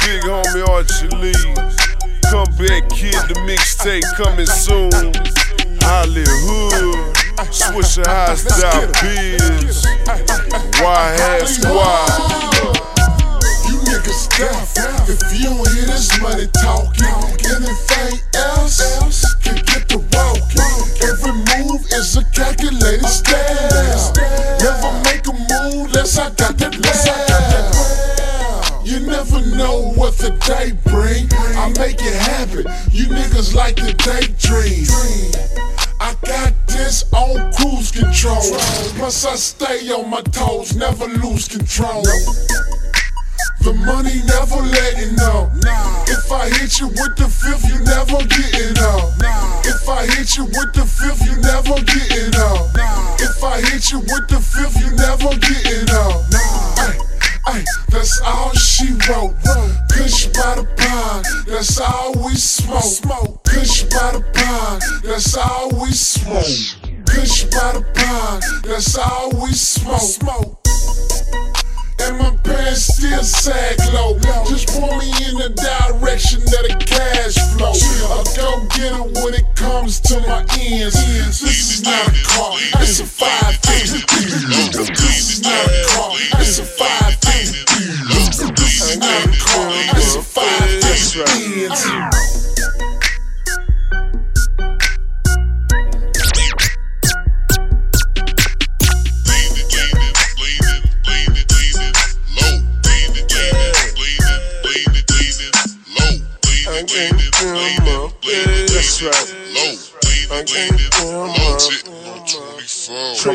big homie Archie Lee. Come back, kid, the mixtape coming soon. Hollywood, Swisher High Style Biz. Why has squad? You niggas deaf if you don't hear this money talking. Anything else can get the walking. Every move is a calculated style. Never make a move unless I got that plan. Never know what the day bring. I make it happen. You niggas like the daydream. I got this on cruise control. Plus I stay on my toes, never lose control. The money never letting up. If I hit you with the fifth, you never getting up. If I hit you with the fifth, you never getting up. If I hit you with the fifth, you never getting up. Ay, ay, that's all she wrote. Kush by the pond, that's all we smoke. Kush by the pond, that's all we smoke. Kush by the pond, that's all we smoke. And my pants still sag low. Just point me in the direction of the cash flow. I go get it when it comes to my ends. This is not a car, it's a five fifty. Car, it's a five my face. That's right. Low, feel my low, 24.